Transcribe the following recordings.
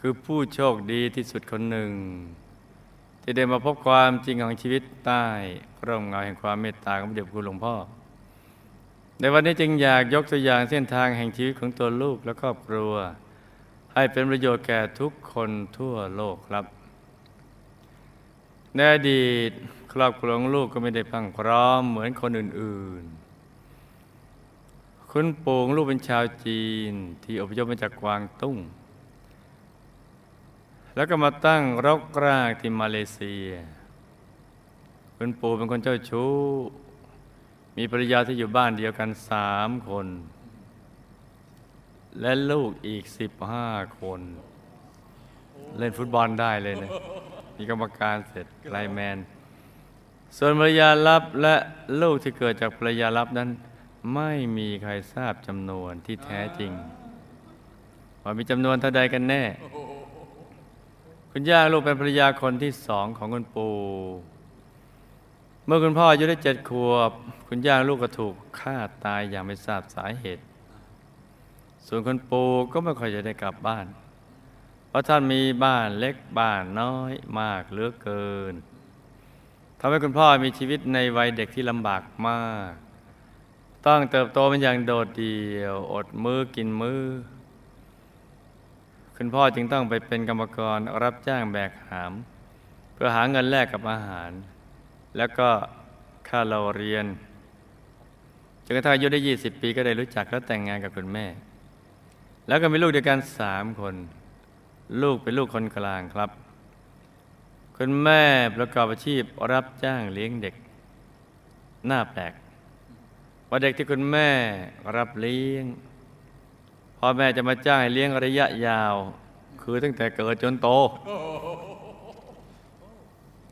คือผู้โชคดีที่สุดคนหนึ่ง ที่ได้มาพบความจริงของชีวิตใต้ร่มเงาแห่งความเมตตาของพระเดชคุณหลวงพ่อ ในวันนี้จึงอยากยกตัวอย่างเส้นทางแห่งชีวิตของตัวลูกและครอบครัว ให้เป็นประโยชน์แก่ทุกคนทั่วโลกครับในอดีตครอบครัวของลูกก็ไม่ได้พังพร้อมเหมือนคนอื่นๆ คุณปู่ลูกเป็นชาวจีนที่อพยพมาจากกวางตุ้ง แล้วก็มาตั้งรกรากที่มาเลเซีย คุณปู่เป็นคนเจ้าชู้ มีภรรยาที่อยู่บ้านเดียวกันสามคน และลูกอีกสิบห้าคน เล่นฟุตบอลได้เลยนะมีกรรมการเสร็จไลแมน ส่วนภรรยาลับและลูกที่เกิดจากภรรยาลับนั้น ไม่มีใครทราบจำนวนที่แท้จริง ว่ามีจำนวนเท่าใดกันแน่ คุณย่าลูกเป็นภรรยาคนที่สองของคุณปู่เมื่อคุณพ่ออายุได้เจ็ดขวบ คุณย่าลูกก็ถูกฆ่าตายอย่างไม่ทราบสาเหตุ ส่วนคุณปู่ก็ไม่ค่อยจะได้กลับบ้าน เพราะท่านมีบ้านเล็กบ้านน้อยมากเหลือเกินทำให้คุณพ่อมีชีวิตในวัยเด็กที่ลำบากมาก ต้องเติบโตเป็นอย่างโดดเดี่ยว อดมือกินมือ คุณพ่อจึงต้องไปเป็นกรรมกรรับจ้างแบกหาม เพื่อหาเงินแลกกับอาหาร แล้วก็ค่าเราเรียนจนกระทั่งอายุได้ 20 ปีก็ได้รู้จักและแต่งงานกับคุณแม่ แล้วก็มีลูกด้วยกันสามคน ลูกเป็นลูกคนกลางครับ คุณแม่ประกอบอาชีพรับจ้างเลี้ยงเด็ก หน้าแปลกว่าเด็กที่คุณแม่รับเลี้ยง พ่อแม่จะมาจ้างให้เลี้ยงระยะยาว คือตั้งแต่เกิดจนโต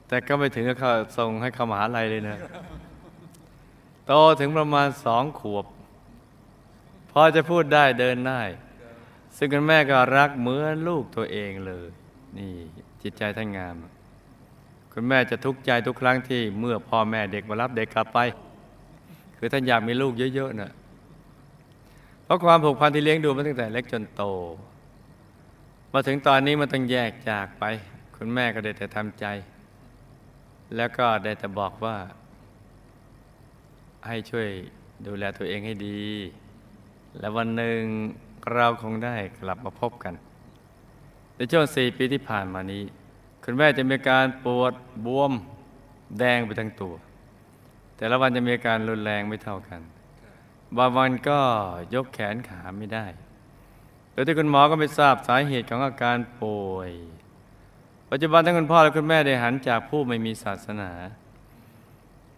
แต่ก็ไม่ถึงกับส่งให้เข้ามหาลัยเลยนะโตถึงประมาณสองขวบ พอจะพูดได้เดินได้ ซึ่งคุณแม่ก็รักเหมือนลูกตัวเองเลย นี่จิตใจท่านงาม คุณแม่จะทุกข์ใจทุกครั้งที่เมื่อพ่อแม่เด็กมารับเด็กกลับไป คือท่านอยากมีลูกเยอะๆนะ เพราะความผูกพันที่เลี้ยงดูมาตั้งแต่เล็กจนโต มาถึงตอนนี้มันต้องแยกจากไป คุณแม่ก็ได้แต่ทำใจ แล้วก็ได้แต่บอกว่า ให้ช่วยดูแลตัวเองให้ดี และวันหนึ่งเราคงได้กลับมาพบกัน ในช่วงสี่ปีที่ผ่านมานี้ คุณแม่จะมีการปวดบวมแดงไปทั้งตัว แต่ละวันจะมีอาการรุนแรงไม่เท่ากัน บางวันก็ยกแขนขาไม่ได้ โดยที่คุณหมอก็ไม่ทราบสาเหตุของอาการป่วย ปัจจุบันทั้งคุณพ่อและคุณแม่ได้หันจากผู้ไม่มีศาสนา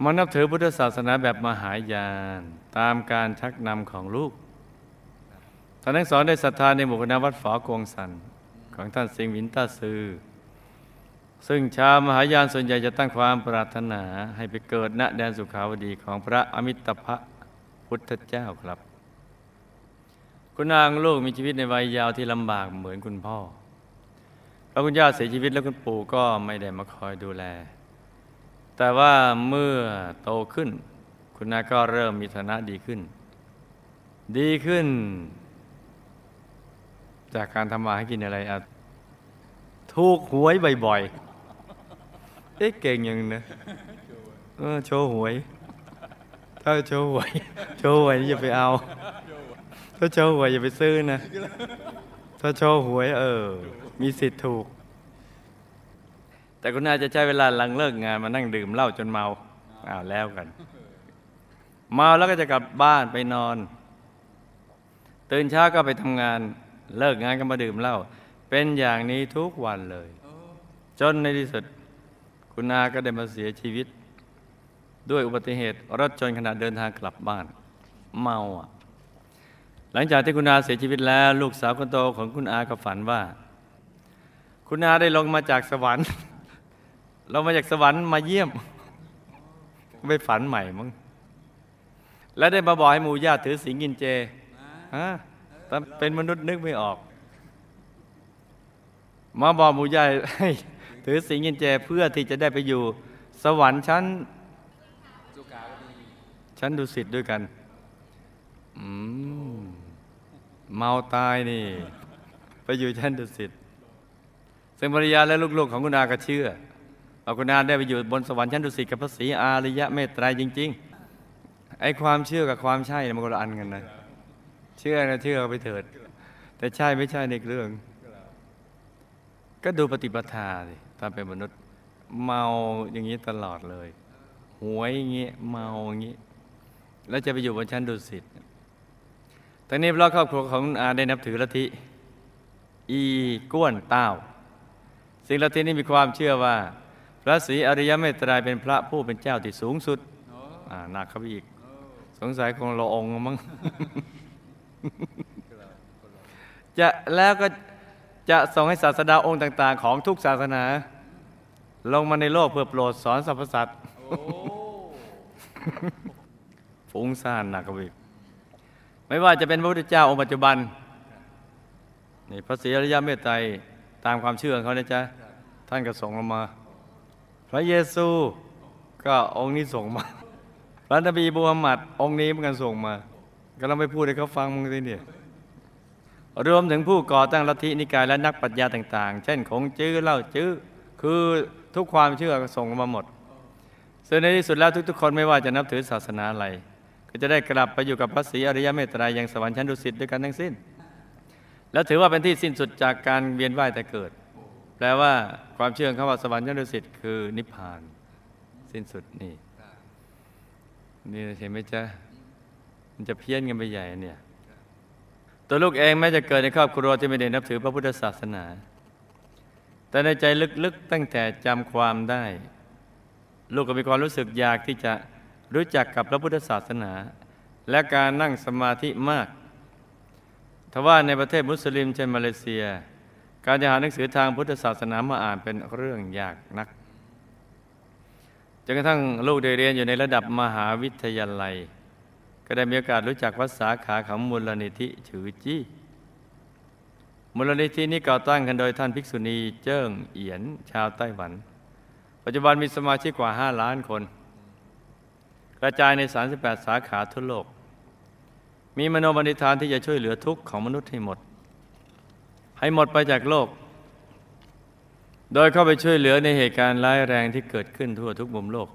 มานับถือพุทธศาสนาแบบมหายาน ตามการชักนำของลูกท่านทั้งสองได้ศรัทธาในหมู่คณะวัดฝอกวงสันของท่านสิงวินตาซือ ซึ่งชาวมหายานส่วนใหญ่จะตั้งความปรารถนาให้ไปเกิดณแดนสุขาวดีของพระอมิตภะ พุทธเจ้าครับ คุณนางลูกมีชีวิตในวัยยาวที่ลำบากเหมือนคุณพ่อพระคุณย่าเสียชีวิตแล้วคุณปู่ก็ไม่ได้มาคอยดูแล แต่ว่าเมื่อโตขึ้น คุณนาก็เริ่มมีฐานะดีขึ้น ดีขึ้น จากการทำมาให้กินอะไรอะถูกหวยบ่อยๆ เอ๊ะเก่งยังนะเออโชว์หวย ถ้าโชว์หวยโชว์หวยอย่าไปเอา ถ้าโชว์หวยอย่าไปซื้อนะ ถ้าโชว์หวยเออ มีสิทธิ์ถูก แต่คุณอาจะใช้เวลาหลังเลิกงานมานั่งดื่มเหล้าจนเมาอ้าวแล้วกัน เมาแล้วก็จะกลับบ้านไปนอน ตื่นเช้าก็ไปทำงาน เลิกงานก็มาดื่มเหล้าเป็นอย่างนี้ทุกวันเลย จนในที่สุดคุณอาก็ได้มาเสียชีวิต ด้วยอุบัติเหตุรถชนขณะเดินทางกลับบ้าน เมาอะหลังจากที่คุณอาเสียชีวิตแล้ว ลูกสาวคนโตของคุณอาก็ฝันว่า คุณอาได้ลงมาจากสวรรค์เรามาจากสวรรค์มาเยี่ยมไปฝันใหม่มั้งแล้วได้มาบอกให้หมู่ญาติถือสิงกินเจฮะแต่เป็นมนุษย์นึกไม่ออกมาบอกหมู่ญาติให้ถือสิงกินเจเพื่อที่จะได้ไปอยู่ สวรรค์ชั้น ชั้นดุสิตด้วยกัน อืม เมาตายนี่ ไปอยู่ชั้นดุสิตซึ่งภรรยาและลูกๆของคุณอาก็เชื่อว่าคุณอาได้ไปอยู่บนสวรรค์ชั้นดุสิตกับพระศรีอาริยะเมตไตรจริง ๆ ไอ้ความเชื่อกับความใช่มันคนละอันกันนะ เชื่อนะเชื่อไปเถิด แต่ใช่ไม่ใช่ในเรื่อง ก็ดูปฏิปทาสิตอนเป็นมนุษย์ เมาอย่างนี้ตลอดเลย หวยอย่างนี้เมาอย่างนี้ แล้วจะไปอยู่บนชั้นดุสิตตอนนี้เพราะครอบครัวของอาได้นับถือลัทธิอีก้วนเต้าสิ่งลัทธินี้มีความเชื่อว่า พระศรีอริยเมตไตรเป็นพระผู้เป็นเจ้าที่สูงสุดหนักเข้าไปอีก สงสัยคงละองมั้งจะแล้วก็จะส่งให้ศาสดาองค์ต่าง ๆ ของทุกศาสนา ลงมาในโลกเพื่อโปรดสอนสรรพสัตว์ ฟุ้งซ่านหนักกว่าอีกไม่ว่าจะเป็นพระพุทธเจ้าองค์ปัจจุบันนี่พระศรีอริยเมตไตรตามความเชื่อของเขานะจ๊ะท่านก็ส่งลงมา พระเยซูก็องค์นี้ส่งมา พระนบีบูฮัมมัดองค์นี้เหมือนกันส่งมา ก็เราไม่พูดให้เขาฟังมึงสิเนี่ยรวมถึงผู้ก่อตั้งลัทธินิกายและนักปรัชญาต่าง ๆ เช่นคงจื้อเล่าจื้อคือทุกความเชื่อก็ส่งมาหมด ซึ่งในที่สุดแล้วทุก ๆ คนไม่ว่าจะนับถือศาสนาอะไร ก็จะได้กลับไปอยู่กับพระศรีอริยเมตไตรยังสวรรค์ชั้นดุสิตด้วยกันทั้งสิ้น แล้วถือว่าเป็นที่สิ้นสุดจากการเวียนว่ายแต่เกิด แปลว่าความเชื่อของเขาว่าสวรรค์ชั้นดุสิตคือนิพพาน สิ้นสุดนี่ นี่เห็นไหมจ๊ะมันจะเพี้ยนกันไปใหญ่เนี่ยตัวลูกเองแม้จะเกิดในครอบครัวที่ไม่ได้นับถือพระพุทธศาสนา แต่ในใจลึกๆตั้งแต่จำความได้ ลูกก็มีความรู้สึกอยากที่จะ รู้จักกับพระพุทธศาสนา และการนั่งสมาธิมากทว่าในประเทศมุสลิมเช่นมาเลเซีย การจะหาหนังสือทางพุทธศาสนามาอ่านเป็นเรื่องยากนักจนกระทั่งลูกได้เรียนอยู่ในระดับมหาวิทยาลัย ก็ได้มีโอกาสรู้จักวัดสาขาของมูลนิธิฉือจี้มูลนิธินี้ก่อตั้งกันโดยท่านภิกษุณีเจิ้งเอียนชาวไต้หวัน ปัจจุบันมีสมาชิกกว่า 5 ล้านคน กระจายใน 38 สาขาทั่วโลก มีมโนบันิธานที่จะช่วยเหลือทุกข์ของมนุษย์ให้หมด ให้หมดไปจากโลก โดยเข้าไปช่วยเหลือในเหตุการณ์ร้ายแรงที่เกิดขึ้นทั่วทุกมุมโลก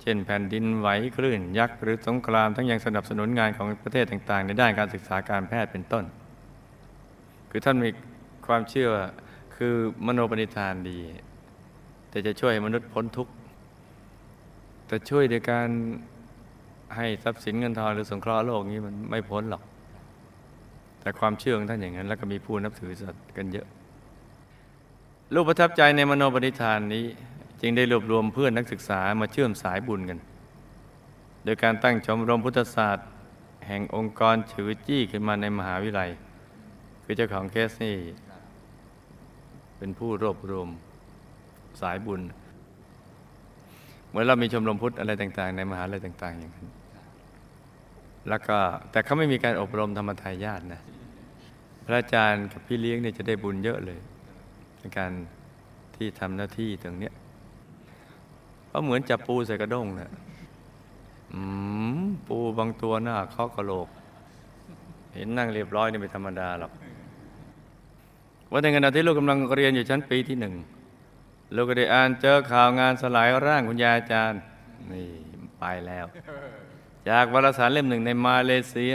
เช่นแผ่นดินไหวคลื่น ยักษ์หรือสงครามทั้งยังสนับสนุนงานของประเทศต่างๆ ในด้านการศึกษาการแพทย์เป็นต้น คือท่านมีความเชื่อคือมโนปณิธานดี แต่จะช่วยมนุษย์พ้นทุกข์ แต่ช่วยโดยการให้ทรัพย์สินเงินทองหรือสงเคราะห์โลกนี้มันไม่พ้นหรอก แต่ความเชื่อของท่านอย่างนั้น แล้วก็มีผู้นับถือสัตว์กันเยอะ ลูกประทับใจในมโนปณิธานนี้ จึงได้รวบรวมเพื่อนนักศึกษามาเชื่อมสายบุญกัน โดยการตั้งชมรมพุทธศาสตร์ แห่งองค์กรฉือจี้ขึ้นมาในมหาวิทยาลัย คือเจ้าของเคสนี่เป็นผู้รวบรวมสายบุญ เหมือนเรามีชมรมพุทธอะไรต่าง ๆ ในมหาลัยต่าง ๆ อย่างนั้นแล้วก็แต่เขาไม่มีการอบรมธรรมทายาทนะพระอาจารย์กับพี่เลี้ยงเนี่ยจะได้บุญเยอะเลยในการที่ทำหน้าที่ตรงเนี้ยก็เหมือนจับปูใส่กระด้งนะอืมปูบางตัวหน้าเคาะกระโหลก เห็นนั่งเรียบร้อยนี่ไม่ธรรมดาหรอกวันในขณะที่ลูกกำลังเรียนอยู่ชั้นปีที่หนึ่ง ลูกก็ได้อ่านเจอข่าวงานสลายร่างคุณยายอาจารย์ นี่ไปแล้ว จากวารสารเล่มหนึ่งในมาเลเซีย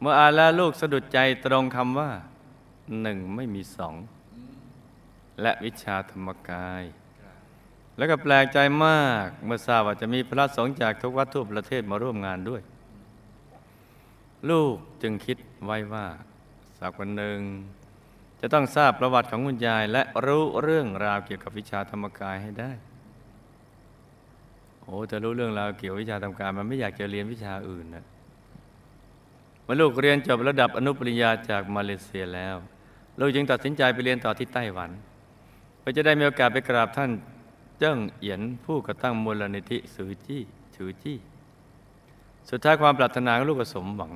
เมื่ออ่านแล้วลูกสะดุดใจตรงคำว่าหนึ่งไม่มีสอง และวิชาธรรมกาย แล้วก็แปลกใจมาก เมื่อทราบว่าจะมีพระสงฆ์จากทุกวัดทั่วประเทศมาร่วมงานด้วย ลูกจึงคิดไว้ว่าสักวันหนึ่ง จะต้องทราบประวัติของคุณยาย และรู้เรื่องราวเกี่ยวกับวิชาธรรมกายให้ได้ โอ้จะรู้เรื่องราวเกี่ยวกับวิชาธรรมกาย มันไม่อยากจะเรียนวิชาอื่นนะเมื่อลูกเรียนจบระดับอนุปริญญาจากมาเลเซียแล้วลูกจึงตัดสินใจไปเรียนต่อที่ไต้หวันเพื่อจะได้มีโอกาสไปกราบท่านเจิ้งเอียนผู้ก่อตั้งมูลนิธิสือจี้ชือจี้ สุดท้ายความปรารถนาของลูกก็สมหวัง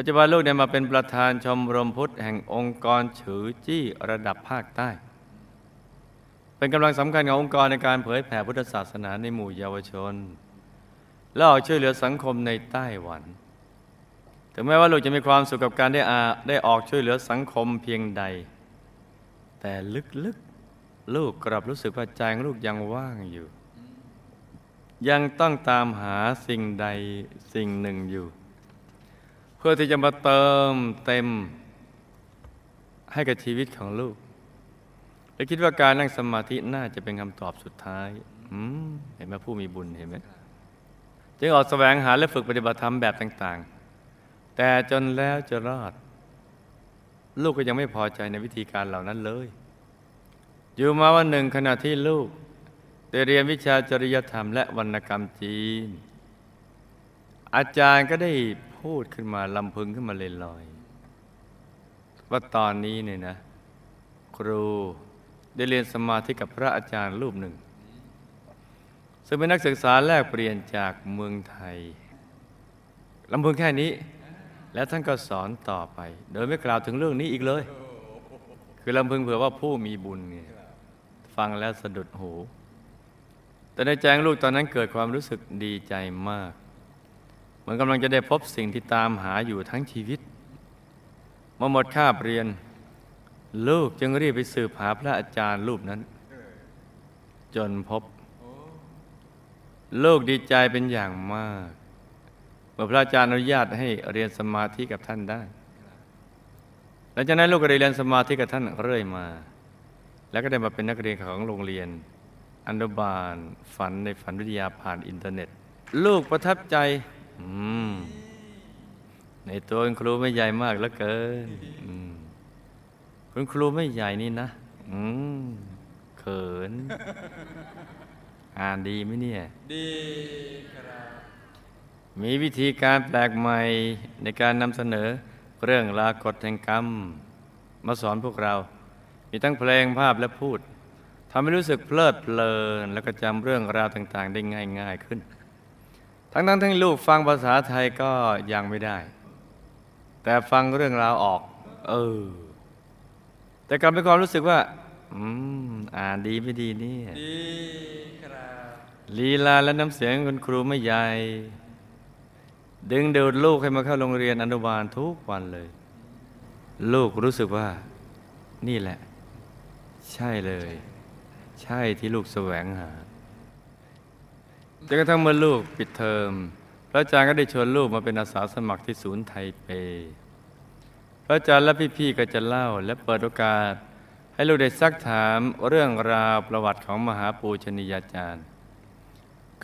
ปัจจุบันลูกได้มาเป็นประธานชมรมพุทธแห่งองค์กรฉือจี้ระดับภาคใต้ เป็นกำลังสำคัญขององค์กรในการเผยแผ่พุทธศาสนาในหมู่เยาวชน และออกช่วยเหลือสังคมในไต้หวัน ถึงแม้ว่าลูกจะมีความสุขกับการได้อาได้ออกช่วยเหลือสังคมเพียงใด แต่ลึกๆลูกกลับรู้สึกว่าใจของลูกยังว่างอยู่ ยังต้องตามหาสิ่งใดสิ่งหนึ่งอยู่ เพื่อที่จะมาเติมเต็มให้กับชีวิตของลูก และคิดว่าการนั่งสมาธิน่าจะเป็นคำตอบสุดท้ายเห็นไหมผู้มีบุญเห็นไหมจึงออกแสวงหาและฝึกปฏิบัติธรรมแบบต่าง ๆ แต่จนแล้วจะรอด ลูกก็ยังไม่พอใจในวิธีการเหล่านั้นเลย อยู่มาวันหนึ่งขณะที่ลูกได้เรียนวิชาจริยธรรมและวรรณกรรมจีน อาจารย์ก็ได้ พูดขึ้นมาลำพึงขึ้นมาเลยลอยๆว่าตอนนี้เนี่ยนะ ครูได้เรียนสมาธิกับพระอาจารย์รูปหนึ่ง ซึ่งเป็นนักศึกษาแลกเปลี่ยนจากเมืองไทยลำพึงแค่นี้ แล้วท่านก็สอนต่อไป โดยไม่กล่าวถึงเรื่องนี้อีกเลย คือลำพึงเผื่อว่าผู้มีบุญเนี่ยฟังแล้วสะดุดหู แต่ในใจของลูกตอนนั้นเกิดความรู้สึกดีใจมาก มือนกำลังจะได้พบสิ่งที่ตามหาอยู่ทั้งชีวิตเมื่อหมดคาบเรียน ลูกจึงรีบไปสืบหาพระอาจารย์รูปนั้น จนพบ ลูกดีใจเป็นอย่างมากเมื่อพระอาจารย์อนุญาตให้เรียนสมาธิกับท่านได้หลังจากนั้นลูกก็ได้เรียนสมาธิกับท่านเรื่อยมา แล้วก็ได้มาเป็นนักเรียนของโรงเรียนอนุบาลฝันในฝันวิทยาผ่านอินเทอร์เน็ต ลูกประทับใจ ในตัวคุณครูไม่ใหญ่มากเหลือเกินอืมคุณครูไม่ใหญ่นี่นะอืมเขิน อ่านดีไหมเนี่ย ดีครับ มีวิธีการแปลกใหม่ในการนำเสนอเรื่องราวกฎแห่งกรรม มาสอนพวกเรา มีทั้งเพลงภาพและพูดทำให้รู้สึกเพลิดเพลิน แล้วก็จำเรื่องราวต่าง ๆ ได้ง่าย ๆ ขึ้น ทั้งๆทที่ลูกฟังภาษาไทยก็ยังไม่ได้ แต่ฟังเรื่องราวออก เออ แต่กลับเป็นความรู้สึกว่า อืม อ่านดีไม่ดีเนี่ยดีครับลีลาและน้ำเสียงคุณครูไม่ใหญ่ ดึงเดูดลูกให้มาเข้าโรงเรียนอนุบาลทุกวันเลย ลูกรู้สึกว่า นี่แหละ ใช่เลย ใช่ที่ลูกแสวงหา จนกระทั่งเมื่อลูกปิดเทอม พระอาจารย์ก็ได้ชวนลูกมาเป็นอาสาสมัครที่ศูนย์ไทเป พระอาจารย์และพี่ๆก็จะเล่าและเปิดโอกาส ให้ลูกได้ซักถามเรื่องราวประวัติของมหาปูชนียาจารย์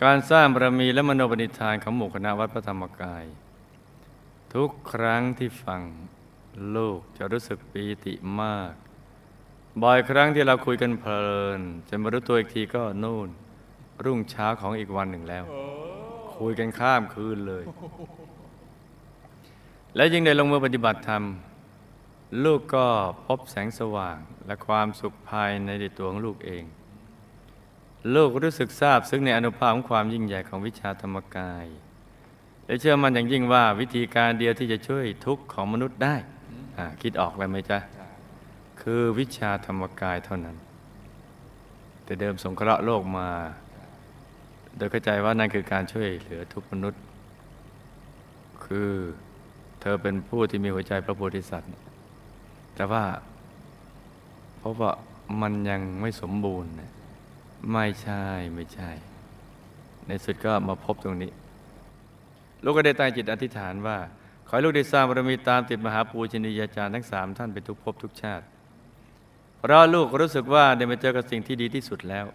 การสร้างบารมีและมโนปณิธานของหมู่คณะวัดพระธรรมกาย ทุกครั้งที่ฟังลูกจะรู้สึกปีติมาก บ่อยครั้งที่เราคุยกันเพลินจนมารู้ตัวอีกทีก็นู่น รุ่งเช้าของอีกวันหนึ่งแล้ว คุยกันข้ามคืนเลย และยิ่งได้ลงมือปฏิบัติธรรม ลูกก็พบแสงสว่างและความสุขภายในตัวของลูกเอง ลูกรู้สึกทราบซึ่งในอนุภาพของความยิ่งใหญ่ของวิชาธรรมกาย และเชื่อมันอย่างยิ่งว่าวิธีการเดียวที่จะช่วยทุกข์ของมนุษย์ได้อ่าคิดออกแล้วไหมจ๊ะ คือวิชาธรรมกายเท่านั้น แต่เดิมสงเคราะห์โลกมา โดยเข้าใจว่านั่นคือการช่วยเหลือทุกมนุษย์ คือเธอเป็นผู้ที่มีหัวใจพระโพธิสัตว์ แต่ว่าเพราะว่ามันยังไม่สมบูรณ์ ไม่ใช่ไม่ใช่ ในสุดก็มาพบตรงนี้ ลูกก็ได้ตั้งจิตอธิษฐานว่า ขอให้ลูกได้สร้างบารมีตามติดมหาปูชนียาจารย์ทั้งสามท่านไปทุกภพทุกชาติเพราะลูกรู้สึกว่าได้มาเจอกับสิ่งที่ดีที่สุดแล้ว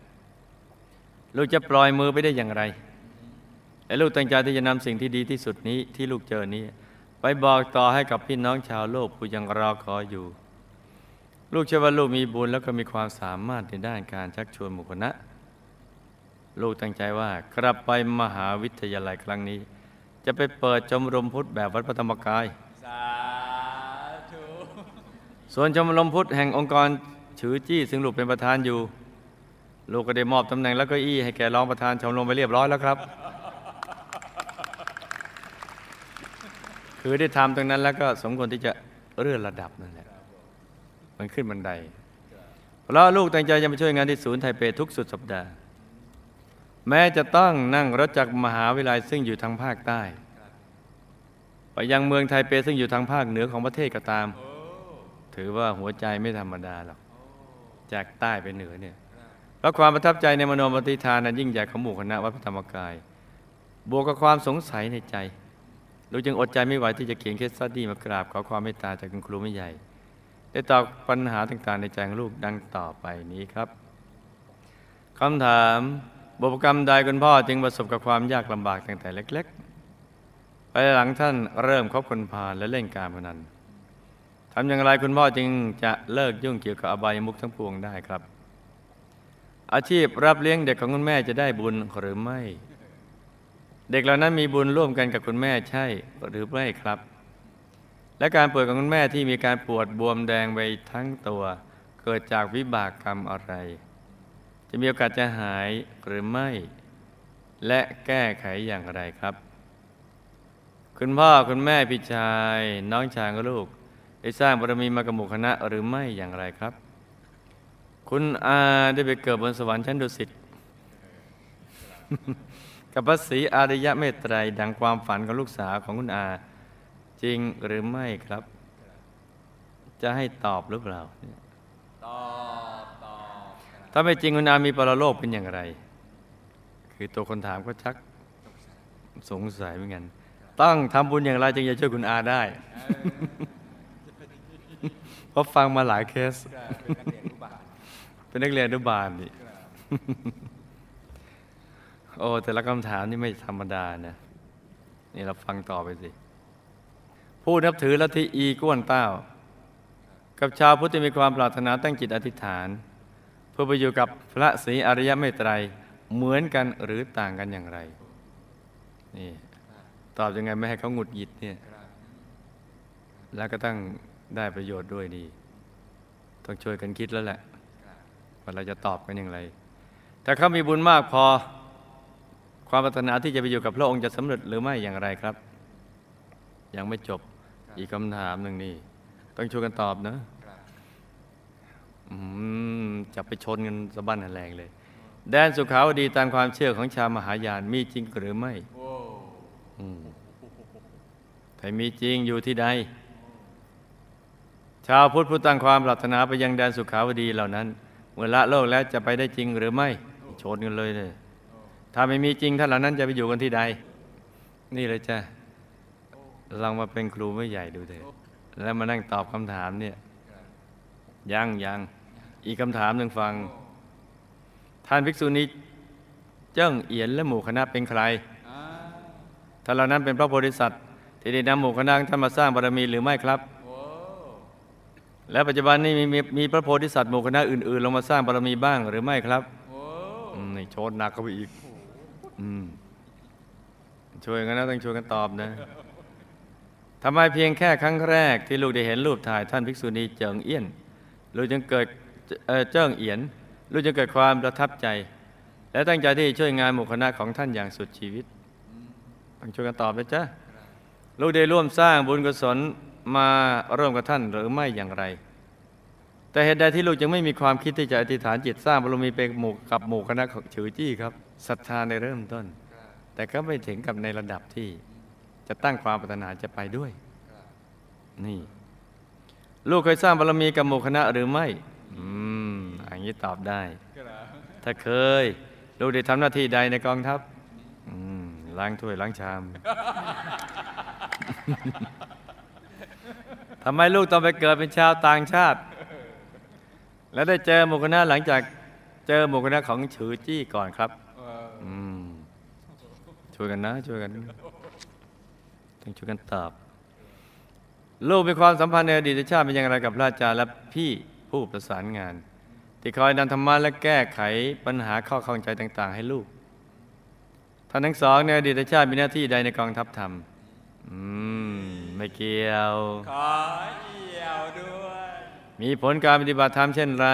ลูกจะปล่อยมือไปได้อย่างไรและลูกตั้งใจที่จะนำสิ่งที่ดีที่สุดนี้ที่ลูกเจอนี้ ไปบอกต่อให้กับพี่น้องชาวโลกผู้ยังรอคอยอยู่ ลูกเชื่อว่าลูกมีบุญแล้วก็มีความสามารถในด้านการชักชวนหมู่คณะ ลูกตั้งใจว่ากลับไปมหาวิทยาลัยครั้งนี้ จะไปเปิดชมรมพุทธแบบวัดพระธรรมกายสาธุส่วนชมรมพุทธแห่งองค์กรฉือจี้ซึ่งลูกเป็นประธานอยู่ ลูกก็ได้มอบตำแหน่งและเก็อี้ให้แก่รองประธานชมรมไปเรียบร้อยแล้วครับ คือได้ทำตรงนั้นแล้วก็สมควรที่จะเลื่อนระดับนั่นแหละมันขึ้นบันไดเพราะลูกตั้งใจจะมาช่วยงานที่ศูนย์ไทเปทุกสุดสัปดาห์ แม้จะต้องนั่งรถจากมหาวิทยาลัยซึ่งอยู่ทางภาคใต้ ไปยังเมืองไทเปซึ่งอยู่ทางภาคเหนือของประเทศก็ตาม ถือว่าหัวใจไม่ธรรมดาหรอกจากใต้ไปเหนือเนี่ย เพราะความประทับใจในมโนปณิธานอันยิ่งใหญ่ของหมู่คณะวัดพระธรรมกาย บวกกับความสงสัยในใจลูกจึงอดใจไม่ไหวที่จะเขียน case study มากราบขอความเมตตาจากคุณครูไม่ใหญ่ ได้ตอบปัญหาต่างๆ ในใจของลูกดังต่อไปนี้ครับคำถามบุพกรรมใดคุณพ่อจึงประสบกับความยากลำบากตั้งแต่เล็ก ๆ ไปหลังท่านเริ่มคบคนพาลและเล่นการพนันทำอย่างไรคุณพ่อจึงจะเลิกยุ่งเกี่ยวกับอบายมุขทั้งปวงได้ครับ อาชีพรับเลี้ยงเด็กของคุณแม่จะได้บุญหรือไม่ เด็กเหล่านั้นมีบุญร่วมกันกับคุณแม่ใช่หรือไม่ครับ และการป่วยของคุณแม่ที่มีการปวดบวมแดงไปทั้งตัว เกิดจากวิบากกรรมอะไร จะมีโอกาสจะหายหรือไม่ และแก้ไขอย่างไรครับ คุณพ่อคุณแม่พี่ชาย น้องชายกับลูกได้สร้างบารมีมากับหมู่คณะหรือไม่อย่างไรครับ คุณอาได้ไปเกิดบนสวรรค์ชั้นดุสิตกับพระศรีอารยะเมตไตรดังความฝันของลูกสาวของคุณอา จริงหรือไม่ครับ จะให้ตอบหรือเปล่าตอบตอบถ้าไม่จริงคุณอามีปรโลกเป็นอย่างไร คือตัวคนถามก็ชักสงสัยเหมือนกันต้องทำบุญอย่างไรจึงจะช่วยคุณอาได้เพราะฟังมาหลายเคส เป็นนักเรียนอนุบาลเป็นนักเรียนอนุบาลนี่โอ้แต่ละคำถามนี่ไม่ธรรมดานะนี่เราฟังต่อไปสิ ผู้นับถือลัทธิอีก้วนเต้า กับชาวพุทธมีความปรารถนาตั้งจิตอธิษฐาน เพื่อไปอยู่กับพระศรีอริยเมตไตรเหมือนกันหรือต่างกันอย่างไร นี่ตอบยังไงไม่ให้เขาหงุดหงิดเนี่ย แล้วก็ต้องได้ประโยชน์ด้วยดี ต้องช่วยกันคิดแล้วแหละ ว่าเราจะตอบกันอย่างไร ถ้าเขามีบุญมากพอ ความปรารถนาที่จะไปอยู่กับพระองค์จะสำเร็จหรือไม่อย่างไรครับ ยังไม่จบอีกคำถามหนึ่งนี่ ต้องช่วยกันตอบนะอืมจะไปชนกันสะบั้นแรงเลย แดนสุขาวดีตามความเชื่อของชาวมหายานมีจริงหรือไม่โอ้อืมถ้ามีจริงอยู่ที่ใด ชาวพุทธผู้ตั้งความปรารถนาไปยังแดนสุขาวดีเหล่านั้น เมื่อละโลกแล้วจะไปได้จริงหรือไม่ชนกันเลยเลยถ้าไม่มีจริงท่านเหล่านั้นจะไปอยู่กันที่ใด นี่เลยจ้ะลองมาเป็นครูไม่ใหญ่ดูเถอะแล้วมานั่งตอบคำถามเนี่ยยังยังอีกคำถามหนึ่งฟัง ท่านภิกษุนี้เจ้งเอียนและหมู่คณะเป็นใครอ่าท่านเหล่านั้นเป็นพระโพธิสัตว์ที่ได้นำหมู่คณะท่านมาสร้างบารมีหรือไม่ครับ และปัจจุบันนี้มีมีมีพระโพธิสัตว์หมู่คณะอื่น ๆ ลงมาสร้างบารมีบ้างหรือไม่ครับโอ้อืมนี่โชดหนักเข้าไปอีกอืมช่วยกันนะต้องช่วยกันตอบนะทำไมเพียงแค่ครั้งแรกที่ลูกได้เห็นรูปถ่ายท่านภิกษุณีเจิงเอี้ยนลูกจึงเกิดเอ่อเจิ้งเอียนลูกจึงเกิดความประทับใจ และตั้งใจที่จะช่วยงานหมู่คณะของท่านอย่างสุดชีวิตต้องช่วยกันตอบนะจ๊ะลูกได้ร่วมสร้างบุญกุศล มาร่วมกับท่านหรือไม่อย่างไร แต่เหตุใดที่ลูกจึงไม่มีความคิดที่จะอธิษฐานจิตสร้างบารมีไปหมู่กับหมู่คณะของฉือจี้ครับศรัทธาในเริ่มต้น แต่ก็ไม่ถึงกับในระดับที่จะตั้งความปรารถนาจะไปด้วย นี่ ลูกเคยสร้างบารมีกับหมู่คณะหรือไม่ อืมอย่างนี้ตอบได้ ถ้าเคย ลูกได้ทำหน้าที่ใดในกองทัพล้างถ้วยล้างชามำไมลูกต้องไปเกิดเป็นชาวต่างชาติ แล้วได้เจอหมู่คณะหลังจากเจอหมู่คณะของฉือจี้ก่อนครับช่วยกันนะช่วยกันต้องช่วยกันตอบลูกมีความสัมพันธ์ในอดีตชาติเป็นอย่างไรกับพระอาจารย์และพี่ผู้ประสานงาน ที่คอยนำธรรมะและแก้ไขปัญหาข้อข้องใจต่าง ๆ ให้ลูกท่านทั้งสองในอดีตชาติมีหน้าที่ใดในกองทัพธรรม อืม ไม่เกี่ยว ขอเอี่ยวด้วย มีผลการปฏิบัติธรรมเช่นไร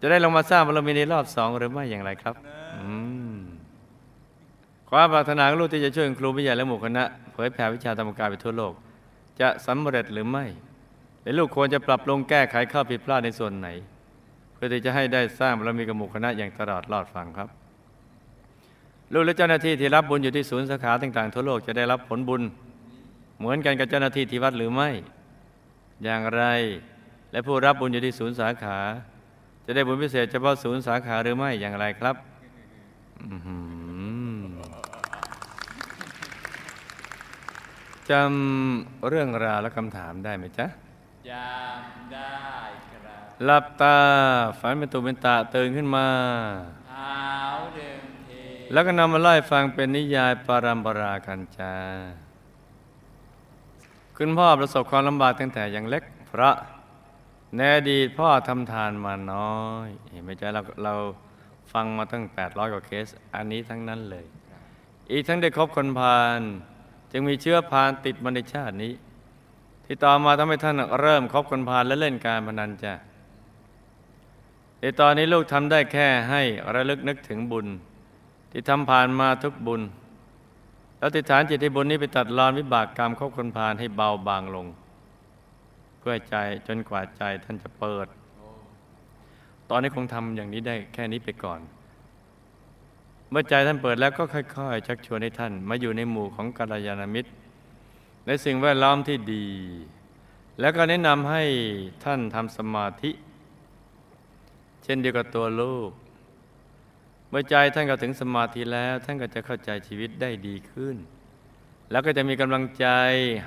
จะได้ลงมาสร้างบารมีในรอบสองหรือไม่อย่างไรครับอืมความปรารถนาของลูกที่จะช่วยครูวิทยาและหมู่คณะเผยแผ่วิชาธรรมกายไปทั่วโลก จะสำเร็จหรือไม่หรือลูกควรจะปรับปรุงแก้ไขข้อผิดพลาดในส่วนไหน เพื่อที่จะให้ได้สร้างบารมีกับหมู่คณะอย่างตลอดรอดฟังครับ ลูกและเจ้าหน้าที่ที่รับบุญอยู่ที่ศูนย์สาขาต่างๆทั่วโลกจะได้รับผลบุญ เหมือนกันกับเจ้าหน้าที่ที่วัดหรือไม่ อย่างไร และผู้รับบุญอยู่ที่ศูนย์สาขา จะได้บุญพิเศษเฉพาะศูนย์สาขาหรือไม่อย่างไรครับอื้อหือจำเรื่องราวและคำถามได้ไหมจ๊ะจำได้ครับหลับตาฝันเป็นตุเป็นตะตื่นขึ้นมาเท้าเดิมทีแล้วก็นำมาไล่ฟังเป็นนิยายปารัมปรากันจา คุณพ่อประสบความลำบากตั้งแต่ยังเล็กเพราะในอดีตพ่อทำทานมาน้อย เห็นไหมจ๊ะเราเราฟังมาตั้ง 800 กว่าเคส อันนี้ทั้งนั้นเลย อีกทั้งได้คบคนพาลจึงมีเชื้อพาลติดมาในชาตินี้ ที่ต่อมาทำให้ท่านเริ่มคบคนพาลและเล่นการพนันจ้ะในตอนนี้ลูกทำได้แค่ให้ระลึกนึกถึงบุญ ที่ทำผ่านมาทุกบุญ แล้วติดฐานจิตที่บุญนี้ไปตัดรอนวิบากกรรมคบคนพาลให้เบาบางลง เพื่อใจจนกว่าใจท่านจะเปิด ตอนนี้คงทำอย่างนี้ได้แค่นี้ไปก่อน เมื่อใจท่านเปิดแล้วก็ค่อยๆ ชักชวนให้ท่าน มาอยู่ในหมู่ของกัลยาณมิตร ในสิ่งแวดล้อมที่ดี แล้วก็แนะนำให้ท่านทำสมาธิ เช่นเดียวกับตัวลูก เมื่อใจท่านเข้าถึงสมาธิแล้ว ท่านก็จะเข้าใจชีวิตได้ดีขึ้น แล้วก็จะมีกำลังใจ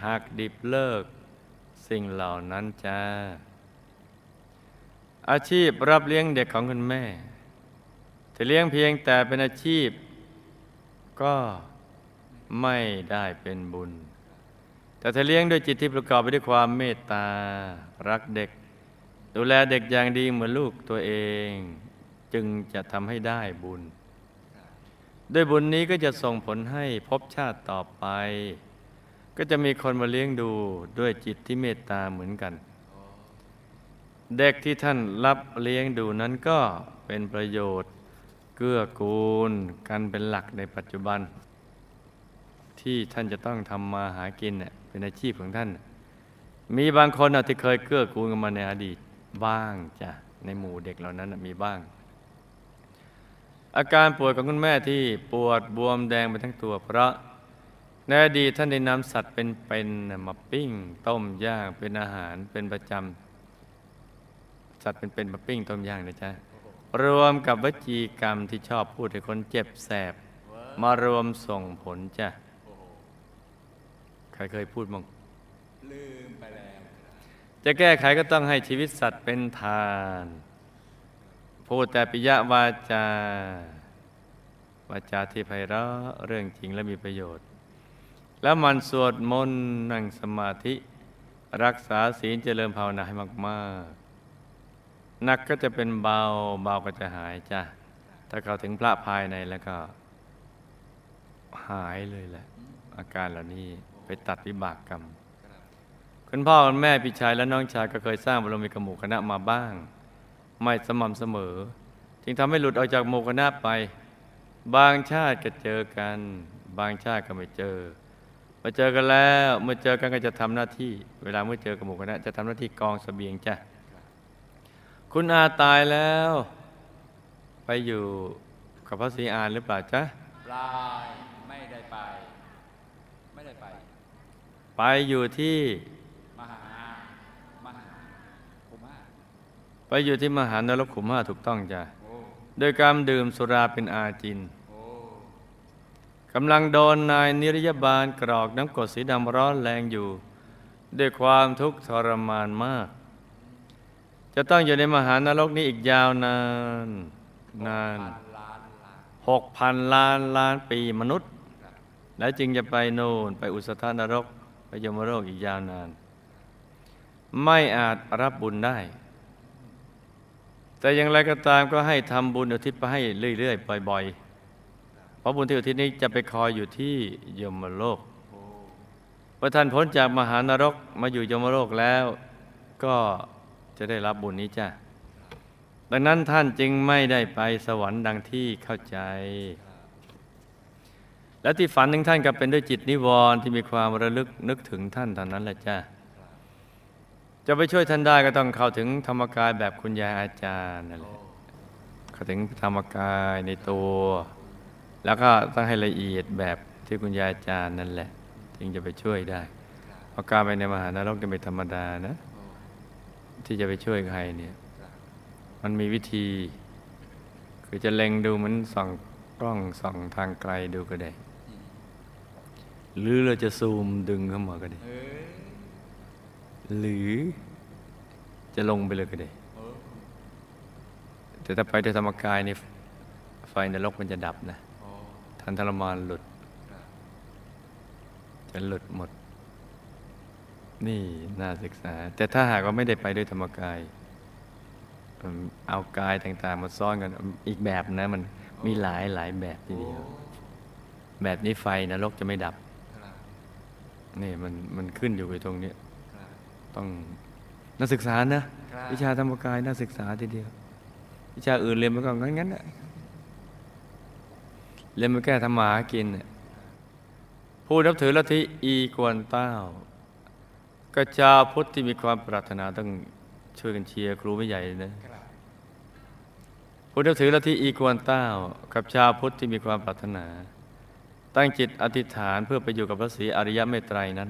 หักดิบเลิก สิ่งเหล่านั้นจ้าอาชีพรับเลี้ยงเด็กของคุณแม่ถ้าเลี้ยงเพียงแต่เป็นอาชีพ ก็ไม่ได้เป็นบุญ แต่ถ้าเลี้ยงด้วยจิตที่ประกอบไปด้วยความเมตตา รักเด็ก ดูแลเด็กอย่างดีเหมือนลูกตัวเอง จึงจะทำให้ได้บุญ ด้วยบุญนี้ก็จะส่งผลให้พบชาติต่อไป ก็จะมีคนมาเลี้ยงดูด้วยจิตที่เมตตาเหมือนกัน เด็กที่ท่านรับเลี้ยงดูนั้นก็เป็นประโยชน์เกื้อกูลกันเป็นหลักในปัจจุบัน ที่ท่านจะต้องทำมาหากินเป็นอาชีพของท่าน มีบางคนที่เคยเกื้อกูลกันมาในอดีตบ้างจ้ะในหมู่เด็กเหล่านั้นมีบ้าง อาการป่วยของคุณแม่ที่ปวดบวมแดงไปทั้งตัวเพราะในอดีตท่านได้นำสัตว์เป็นๆน่ะมาปิ้ง ต้มย่างเป็นอาหารเป็นประจำสัตว์เป็นๆมาปิ้งต้มย่างนะจ๊ะรวมกับวจีกรรมที่ชอบพูดให้คนเจ็บแสบ มารวมส่งผลจ้ะใครเคยพูดมั้งลืมไปแล้ว จะแก้ไขก็ต้องให้ชีวิตสัตว์เป็นทาน พูดแต่ปิยวาจา วาจาที่ไพเราะเรื่องจริงและมีประโยชน์ แล้วมันสวดมนต์นั่งสมาธิ รักษาศีลเจริญภาวนาให้มากๆหนักก็จะเป็นเบาเบาก็จะหายจ้ะถ้าเข้าถึงพระภายในแล้วก็ หายเลยแหละ อาการเหล่านี้ไปตัดวิบากกรรมคุณพ่อคุณแม่พี่ชายและน้องชายก็เคยสร้างบารมีกับหมู่คณะมาบ้าง ไม่สม่ำเสมอ จึงทำให้หลุดออกจากหมู่คณะไป บางชาติก็เจอกัน บางชาติก็ไม่เจอมาเจอกันแล้วเมื่อเจอกันก็จะทำหน้าที่ เวลาเมื่อเจอกับหมู่คณะจะทำหน้าที่กองเสบียงจ้ะคุณอาตายแล้ว ไปอยู่กับพระศรีอานหรือเปล่าจ๊ะปลายไม่ได้ไป ไม่ได้ไป ไปอยู่ที่ มหามหาภูมา ไปอยู่ที่มหานรกขุมห้าถูกต้องจ้ะโดยการดื่มสุราเป็นอาจินกำลังโดนนายนิรยบาลกรอกน้ำกรดสีดำร้อนแรงอยู่ ด้วยความทุกข์ทรมานมาก จะต้องอยู่ในมหานรกนี้อีกยาวนานนานพันล้านล้านหกพันล้านล้านปีมนุษย์ แล้วจึงจะไปโน่นไปอุสธานรก ไปยมโลกอีกยาวนาน ไม่อาจรับบุญได้ แต่อย่างไรก็ตามก็ให้ทำบุญอุทิศไปให้เรื่อย ๆ บ่อย ๆ เพราะบุญที่อุทิศนี้จะไปคอยอยู่ที่ยมโลกโอ้พอท่านพ้นจากมหานรกมาอยู่ยมโลกแล้ว ก็จะได้รับบุญนี้จ้ะดังนั้นท่านจึงไม่ได้ไปสวรรค์ดังที่เข้าใจ และที่ฝันถึงท่านก็เป็นด้วยจิตนิวรณ์ที่มีความระลึกนึกถึงท่านเท่านั้นแหละจ้ะ จะไปช่วยท่านได้ก็ต้องเข้าถึงธรรมกายแบบคุณยายอาจารย์นั่นแหละเข้าถึงธรรมกายในตัว แล้วก็ต้องให้ละเอียดแบบที่คุณยายอาจารย์นั่นแหละจึงจะไปช่วยได้เพราะการไปในมหานรกจะไม่ธรรมดานะ ที่จะไปช่วยใครเนี่ยมันมีวิธี คือจะเล็งดูเหมือนส่องกล้องส่องทางไกลดูก็ได้ หรือเราจะซูมดึงเข้ามาก็ได้ หรือจะลงไปเลยก็ได้ แต่ถ้าไปด้วยธรรมกายนี่ไฟนรกมันจะดับนะทันทรมานหลุด จะหลุดหมด นี่น่าศึกษา แต่ถ้าหากว่าไม่ได้ไปด้วยธรรมกาย เอากายต่างๆมาซ้อนกัน อีกแบบนะ มันมีหลายหลายแบบทีเดียว แบบนี้ไฟนรกจะไม่ดับนี่มันมันขึ้นอยู่กับตรงนี้ ต้องนักศึกษานะครับวิชาธรรมกายน่าศึกษาทีเดียว วิชาอื่นเรียนไปก็งั้นงั้นๆน่ะเรียนมาแก้ทำมาหากินน่ะผู้นับถือลัทธิอีกวนเต้ากระจาวพุทธที่มีความปรารถนาต้องช่วยกันเชียร์ครูไม่ใหญ่เลยนะผู้นับถือลัทธิอีกวนเต้า กับชาวพุทธที่มีความปรารถนา ตั้งจิตอธิษฐานเพื่อไปอยู่กับพระศรีอริยเมตไตรนั้น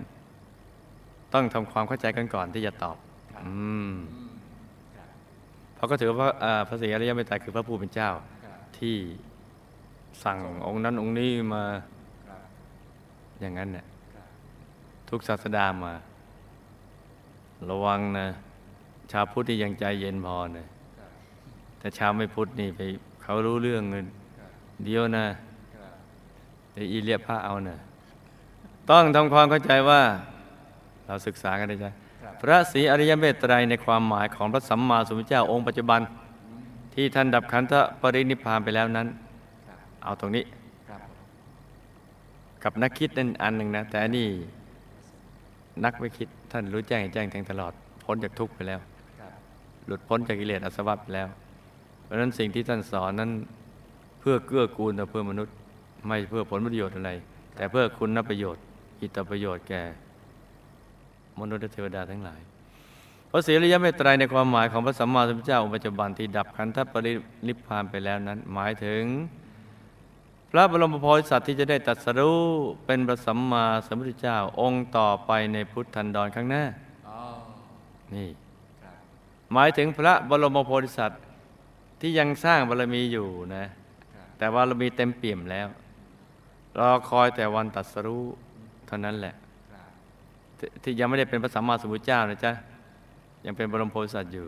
ต้องทำความเข้าใจกันก่อนที่จะตอบอืมเพราะก็ถือว่าอ่าพระศรีอริยเมตไตรคือพระผู้เป็นเจ้าที่สั่งองค์นั้นองค์นี้มาอย่างนั้นเนี่ยทุกศาสดามา ระวังนะ ชาวพุทธที่ยังใจเย็นพอนะแต่ชาวไม่พุทธนี่ไปเขารู้เรื่องเงินเดียวนะเดี๋ยวอีเลียพระเอานะต้องทำความเข้าใจว่า เราศึกษากันได้ใช่พระศรีอริยเมตไตรในความหมายของพระสัมมาสัมพุทธเจ้าองค์ปัจจุบัน ที่ท่านดับขันธปรินิพพานไปแล้วนั้น เอาตรงนี้กับนักคิดนั่นอันหนึ่งนะ แต่อันนี่นักไม่คิดท่านรู้แจ้งเห็นแจ้งแทงตลอด พ้นจากทุกข์ไปแล้ว หลุดพ้นจากกิเลสอาสวะไปแล้ว เพราะฉะนั้นสิ่งที่ท่านสอนนั้นเพื่อเกื้อกูลต่อเพื่อมนุษย์ ไม่เพื่อผลประโยชน์อะไร แต่เพื่อคุณประโยชน์อิตตประโยชน์แก่ มนุษย์และเทวดาทั้งหลายพระศรีอริยเมตไตรในความหมายของพระสัมมาสัมพุทธเจ้าองค์ปัจจุบันที่ดับขันธปรินิพพานไปแล้วนั้น หมายถึง พระบรมโพธิสัตว์ที่จะได้ตรัสรู้เป็นพระสัมมาสัมพุทธเจ้าองค์ต่อไปในพุทธันดรข้างหน้าอ๋อนี่หมายถึงพระบรมโพธิสัตว์ที่ยังสร้างบารมีอยู่นะ แต่ว่าเรามีเต็มเปี่ยมแล้วรอคอยแต่วันตรัสรู้เท่านั้นแหละ ที่ที่ยังไม่ได้เป็นพระสัมมาสัมพุทธเจ้านะจ๊ะยังเป็นบรมโพธิสัตว์อยู่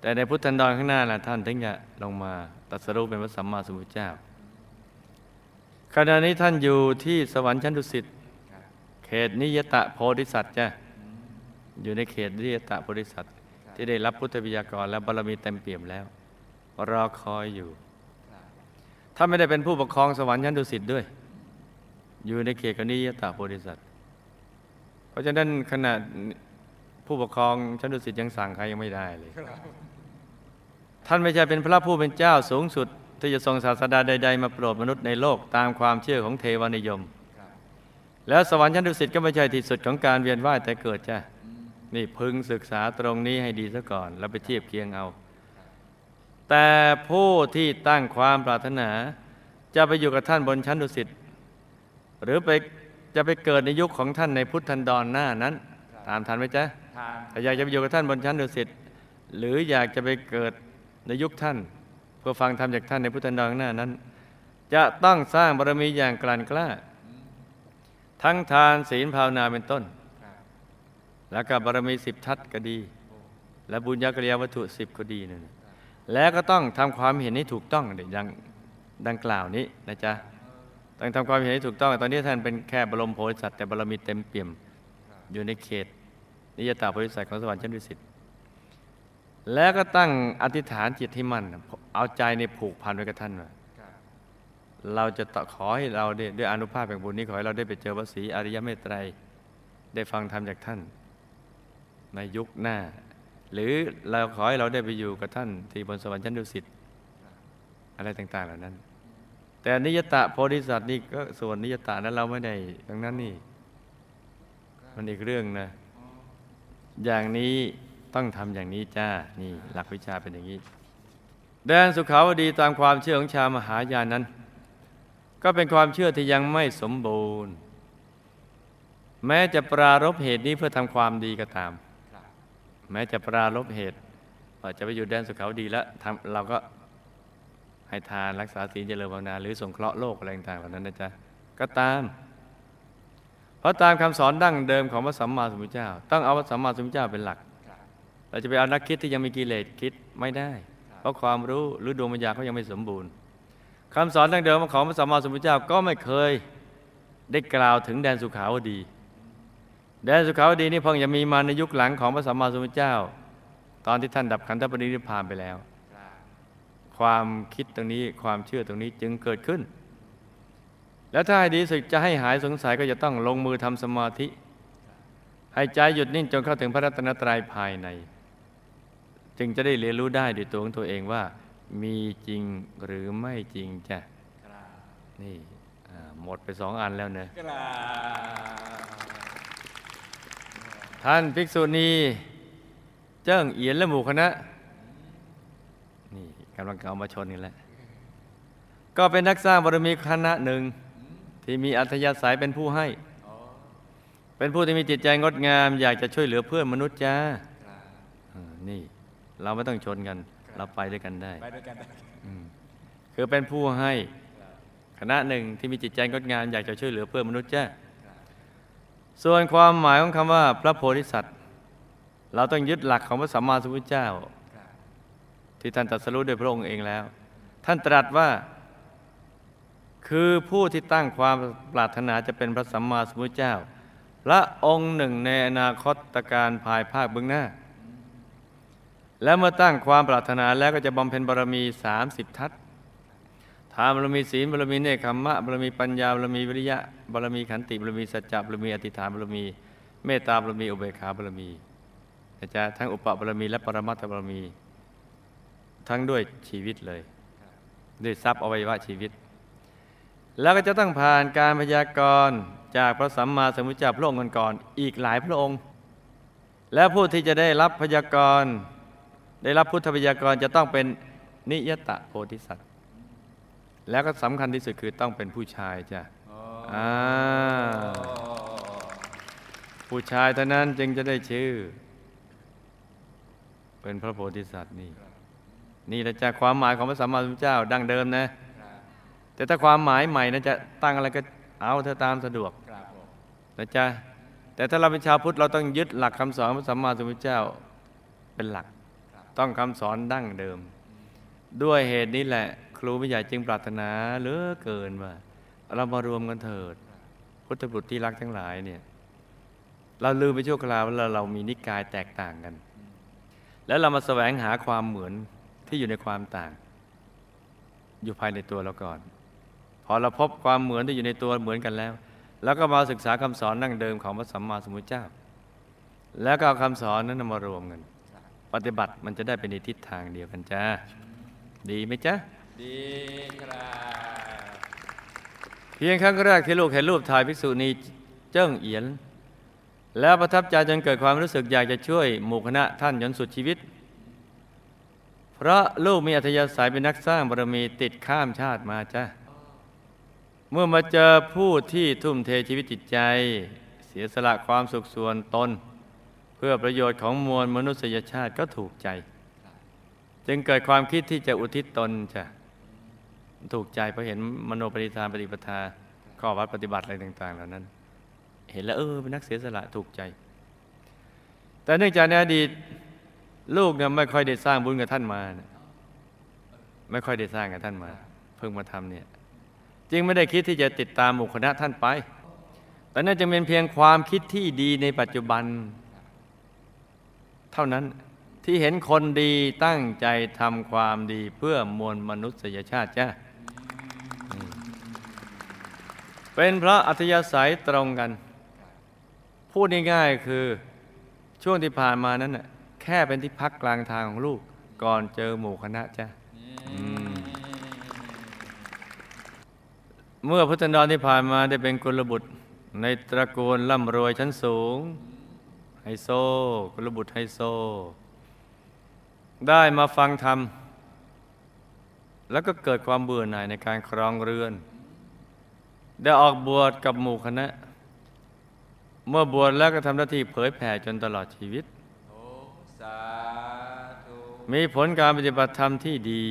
แต่ในพุทธันดรข้างหน้านะท่านถึงจะลงมาตรัสรู้เป็นพระสัมมาสัมพุทธเจ้าขณะนี้ท่านอยู่ที่สวรรค์ชั้นดุสิตเขตนิยตะโพธิสัตว์จ้ะอยู่ในเขตนิยตะโพธิสัตว์ที่ได้รับพุทธวิยากรและบารมีเต็มเปี่ยมแล้วรอคอยอยู่ถ้าไม่ได้เป็นผู้ปกครองสวรรค์ชั้นดุสิตด้วย อยู่ในเขตของนิยตะโพธิสัตว์ เพราะฉะนั้นขณะผู้ปกครองชั้นดุสิตยังสั่งใครยังไม่ได้เลย ท่านไม่ใช่เป็นพระผู้เป็นเจ้าสูงสุด ที่จะทรงศาสดาใด ๆ มาโปรดมนุษย์ในโลกตามความเชื่อของเทวานิยม แล้วสวรรค์ชั้นดุสิตก็ไม่ใช่ที่สุดของการเวียนว่ายแต่เกิดจ้ะนี่พึงศึกษาตรงนี้ให้ดีซะก่อน แล้วไปเทียบเคียงเอา แต่ผู้ที่ตั้งความปรารถนา จะไปอยู่กับท่านบนชั้นดุสิตหรือไป จะไปเกิดในยุคของท่านในพุทธันดรหน้านั้น ตามทันไหมจ๊ะทานถ้าอยากจะไปอยู่กับท่านบนชั้นดุสิตหรืออยากจะไปเกิดในยุคท่าน เพื่อฟังธรรมจากท่านในพุทธันดรข้างหน้านั้น จะต้องสร้างบารมีอย่างกลั่นกล้า ทั้งทานศีลภาวนาเป็นต้น แล้วก็บารมีสิบทัศน์ก็ดี และบุญญากริยาวัตถุสิบก็ดีนั่นน่ะแล้วก็ต้องทำความเห็นให้ถูกต้องเดี๋ยวดังดังกล่าวนี้นะจ๊ะ ต้องทำความเห็นให้ถูกต้อง ตอนนี้ท่านเป็นแค่บรมโพธิสัตว์แต่บารมีเต็มเปี่ยม อยู่ในเขต นิยตาบริษัทของสวรรค์ชั้นดุสิตแล้วก็ตั้งอธิษฐานจิตให้มั่นเอาใจในผูกพันไว้กับท่านว่าเราจะขอให้เราได้ด้วยอนุภาพแห่งบุญนี้ขอให้เราได้ไปเจอพระศรีอริยเมตไตรได้ฟังธรรมจากท่าน ในยุคหน้า หรือเราขอให้เราได้ไปอยู่กับท่านที่บนสวรรค์ชั้นดุสิตอะไรต่าง ๆ เหล่านั้น แต่นิยตะโพธิสัตว์นี่ก็ส่วนนิยตะนั้นเราไม่ได้ทั้งนั้นนี่ มันอีกเรื่องนะ อย่างนี้ต้องทำอย่างนี้จ้า นี่หลักวิชาเป็นอย่างนี้ แดนสุขาวดีตามความเชื่อของชาวมหายานนั้น ก็เป็นความเชื่อที่ยังไม่สมบูรณ์ แม้จะปรารบเหตุนี้เพื่อทำความดีก็ตาม แม้จะปรารบเหตุว่าจะไปอยู่แดนสุขาวดีแล้วเราก็ ให้ทานรักษาศีลเจริญภาวนา หรือสงเคราะห์โลกอะไรต่างๆเหล่านั้นนะจ๊ะก็ตาม เพราะตามคำสอนดั้งเดิมของพระสัมมาสัมพุทธเจ้า ต้องเอาพระสัมมาสัมพุทธเจ้าเป็นหลัก เราจะไปเอานักคิดที่ยังมีกิเลสคิดไม่ได้ เพราะความรู้หรือดวงวิญญาณเขายังไม่สมบูรณ์คำสอนดั้งเดิมของพระสัมมาสัมพุทธเจ้าก็ไม่เคยได้กล่าวถึงแดนสุขาวดี แดนสุขาวดีนี่เพิ่งจะมีมาในยุคหลังของพระสัมมาสัมพุทธเจ้า ตอนที่ท่านดับขันธปรินิพพานไปแล้ว ความคิดตรงนี้ความเชื่อตรงนี้จึงเกิดขึ้น แล้วถ้าให้ดีสุดจะให้หายสงสัยก็จะต้องลงมือทำสมาธิ ให้ใจหยุดนิ่งจนเข้าถึงพระรัตนตรัยภายใน จึงจะได้เรียนรู้ได้ด้วยตัวของตัวเองว่า มีจริงหรือไม่จริงจ้ะนี่อ่าหมดไปสองอันแล้วเนะท่านภิกษุณี เจิ้งเอียนและหมู่คณะนี่ กำลังเอามาชนกันแล้วก็เป็นนักสร้างบารมีคณะหนึ่ง ที่มีอัธยาศัยเป็นผู้ให้ เป็นผู้ที่มีจิตใจงดงาม อยากจะช่วยเหลือเพื่อนมนุษย์จ้านี่ เราไม่ต้องชนกัน เราไปด้วยกันได้ไปด้วยกันคือเป็นผู้ให้คณะหนึ่งที่มีจิตใจงดงามอยากจะช่วยเหลือเพื่อนมนุษย์จ้าส่วนความหมายของคำว่าพระโพธิสัตว์ เราต้องยึดหลักของพระสัมมาสัมพุทธเจ้า ที่ท่านตรัสรู้โดยพระองค์เองแล้ว ท่านตรัสว่า คือผู้ที่ตั้งความปรารถนาจะเป็นพระสัมมาสัมพุทธเจ้าพระองค์หนึ่งในอนาคตการภายภาคเบื้องหน้า และเมื่อตั้งความปรารถนาแล้วก็จะบำเพ็ญบารมี30ทัศทานบารมีศีลบารมีเนคขมมะบารมีปัญญาบารมีวิริยะบารมีขันติบารมีสัจจะบารมีอธิษฐานบารมีเมตตาบารมีอุเบกขาบารมีนะจ๊ะทั้งอุปบารมีและปรมัตถบารมี ทั้งด้วยชีวิตเลย ด้วยทรัพย์อวัยวะชีวิต แล้วก็จะต้องผ่านการพยากรณ์จากพระสัมมาสัมพุทธเจ้าพระองค์ก่อนๆอีกหลายพระองค์ และผู้ที่จะได้รับพยากรณ์ได้รับพุทธพยากรณ์จะต้องเป็นนิยตะโพธิสัตว์ แล้วก็สำคัญที่สุดคือต้องเป็นผู้ชายจ้ะอ่าผู้ชายเท่านั้นจึงจะได้ชื่อ เป็นพระโพธิสัตว์นี่ นี่นะจ๊ะความหมายของพระสัมมาสัมพุทธเจ้าดั้งเดิมนะ แต่ถ้าความหมายใหม่นะจะตั้งอะไรก็เอาเธอตามสะดวกครับผมนะจ๊ะแต่ถ้าเราเป็นชาวพุทธเราต้องยึดหลักคำสอนพระสัมมาสัมพุทธเจ้าเป็นหลัก ต้องคำสอนดั้งเดิม ด้วยเหตุนี้แหละ ครูไม่ใหญ่จึงปรารถนาเหลือเกินว่าเรามารวมกันเถิด พุทธบุตรที่รักทั้งหลายเนี่ยเราลืมไปชั่วคราวว่าเราเรามีนิกายแตกต่างกัน แล้วเรามาแสวงหาความเหมือน ที่อยู่ในความต่าง อยู่ภายในตัวเราก่อน พอเราพบความเหมือนที่อยู่ในตัวเหมือนกันแล้ว แล้วก็มาศึกษาคำสอนนั่งเดิมของพระสัมมาสัมพุทธเจ้า แล้วก็เอาคำสอนนั้นมารวมกัน ปฏิบัติมันจะได้เป็นในทิศทางเดียวกันจ้าดีไหมจ๊ะดีครับเพียงครั้งแรกที่ลูกเห็นรูปถ่ายภิกษุณีเจิ้งเอียน แล้วประทับใจจนเกิดความรู้สึกอยากจะช่วยหมู่คณะท่านจนสุดชีวิต เพราะลูกมีอัธยาศัยเป็นนักสร้างบารมีติดข้ามชาติมาจ้ะเมื่อมาเจอผู้ที่ทุ่มเทชีวิตจิตใจ เสียสละความสุขส่วนตน เพื่อประโยชน์ของมวลมนุษยชาติก็ถูกใจ จึงเกิดความคิดที่จะอุทิศตนจ้ะถูกใจเพราะเห็นมโนปณิธานปฏิปทาข้อวัดปฏิบัติอะไรต่าง ๆ เหล่านั้น เห็นแล้วเออเป็นนักเสียสละถูกใจ แต่เนื่องจากในอดีต ลูกเนี่ยไม่ค่อยได้สร้างบุญกับท่านมานะไม่ค่อยได้สร้างกับท่านมา เพิ่งมาทำเนี่ยจึงไม่ได้คิดที่จะติดตามหมู่คณะท่านไป แต่นั่นจะเป็นเพียงความคิดที่ดีในปัจจุบัน เท่านั้นที่เห็นคนดีตั้งใจทำความดีเพื่อมวลมนุษยชาติจ้าเป็นพระอัธยาศัยตรงกัน พูดง่ายๆคือช่วงที่ผ่านมานั้นน่ะ แค่เป็นที่พักกลางทางของลูก ก่อนเจอหมู่คณะจ้ะเมื่อพุทธันดรที่ผ่านมาได้เป็นกุลบุตร ในตระกูลร่ำรวยชั้นสูง ไฮโซ กุลบุตรไฮโซ ได้มาฟังธรรม แล้วก็เกิดความเบื่อหน่ายในการครองเรือน ได้ออกบวชกับหมู่คณะ เมื่อบวชแล้วก็ทำหน้าที่เผยแผ่จนตลอดชีวิต มีผลการปฏิบัติธรรมที่ดี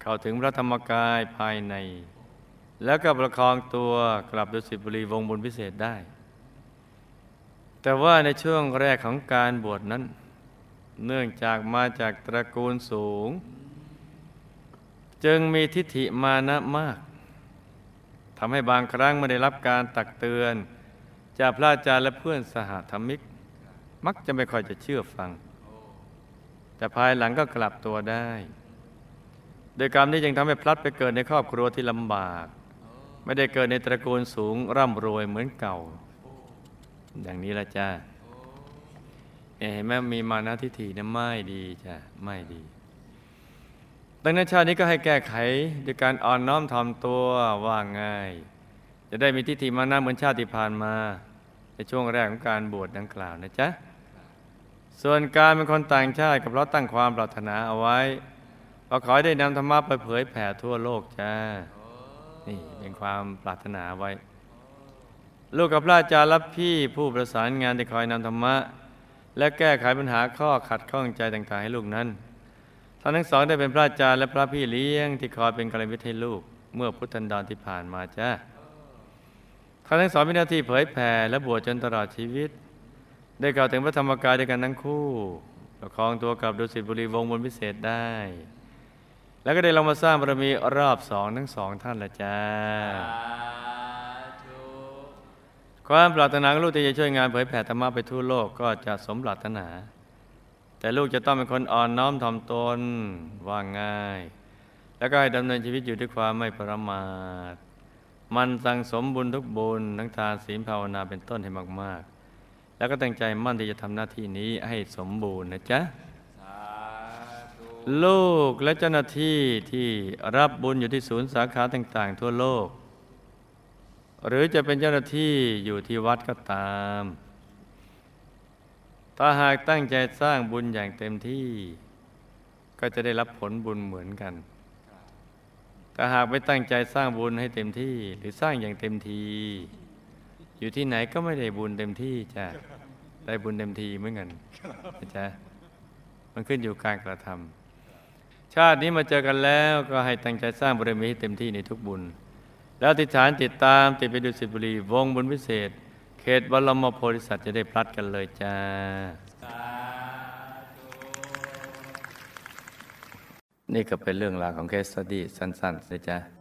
เข้าถึงพระธรรมกายภายใน แล้วก็ประคองตัวกลับดุสิตบุรีวงบุญพิเศษได้ แต่ว่าในช่วงแรกของการบวชนั้น เนื่องจากมาจากตระกูลสูง จึงมีทิฏฐิมานะมากทำให้บางครั้งไม่ได้รับการตักเตือน จากพระอาจารย์และเพื่อนสหธรรมิก มักจะไม่ค่อยจะเชื่อฟัง แต่ภายหลังก็กลับตัวได้ โดยกรรมนี้จึงทำให้พลัดไปเกิดในครอบครัวที่ลำบาก ไม่ได้เกิดในตระกูลสูงร่ำรวยเหมือนเก่า อย่างนี้ละจ้าเห็นไหมมีมานะทิฏฐินี่ยไม่ดีจ้ะไม่ดี ดังนั้นชาตินี้ก็ให้แก้ไขด้วยการอ่อนน้อมถ่อมตัวว่าง่าย จะได้มีทิฏฐิมานะเหมือนชาติผ่านมา ในช่วงแรกของการบวชดังกล่าวนะจ๊ะ ส่วนการเป็นคนต่างชาติกับเราตั้งความปรารถนาเอาไว้เราขอได้นำธรรมะไปเผยแผ่ทั่วโลกจ้า นี่เป็นความปรารถนาไว้ ลูกกับพระอาจารย์รับพี่ผู้ประสานงานที่คอยนำธรรมะ และแก้ไขปัญหาข้อขัดข้องใจต่างๆให้ลูกนั้นท่านทั้งสองได้เป็นพระอาจารย์และพระพี่เลี้ยงที่คอยเป็นกัลยาณมิตรให้ลูก เมื่อพุทธันดรที่ผ่านมาจ้าท่านทั้งสองมีหน้าที่เผยแผ่และบวชจนตลอดชีวิต ได้กล่าวถึงพระธรรมกายด้วยกันทั้งคู่ประคองตัวกับดุสิตบุรีวงบนพิเศษได้ แล้วก็ได้ลงมาสร้างบารมีรอบสองทั้งสองท่านละจ้า ความปรารถนาของลูกที่จะช่วยงานเผยแผ่ธรรมะไปทั่วโลกก็จะสมปรารถนา แต่ลูกจะต้องเป็นคนอ่อนน้อมถ่อมตนว่าง่าย แล้วก็ให้ดำเนินชีวิตอยู่ด้วยความไม่ประมาท มันสั่งสมบุญทุกบุญทั้งทานศีลภาวนาเป็นต้นให้มากๆ แล้วก็ตั้งใจมั่นที่จะทำหน้าที่นี้ให้สมบูรณ์นะจ๊ะลูกและเจ้าหน้าที่ที่รับบุญอยู่ที่ศูนย์สาขาต่าง ๆ ทั่วโลก หรือจะเป็นเจ้าหน้าที่อยู่ที่วัดก็ตาม ถ้าหากตั้งใจสร้างบุญอย่างเต็มที่ ก็จะได้รับผลบุญเหมือนกัน ถ้าหากไม่ตั้งใจสร้างบุญให้เต็มที่ หรือสร้างอย่างเต็มที อยู่ที่ไหนก็ไม่ได้บุญเต็มที่จ้ะได้บุญเต็มทีเหมือนกันนะจ๊ะมันขึ้นอยู่การกระทำชาตินี้มาเจอกันแล้วก็ให้ตั้งใจสร้างบารมีให้เต็มที่ในทุกบุญ แล้วอธิษฐานติดตามติดไปดูสิบุรี วงบุญพิเศษ เขตบรมโพธิสัตว์จะได้พลัดกันเลยจ้านี่ก็เป็นเรื่องราวของเคสสตี้สั้นๆนะจ๊ะ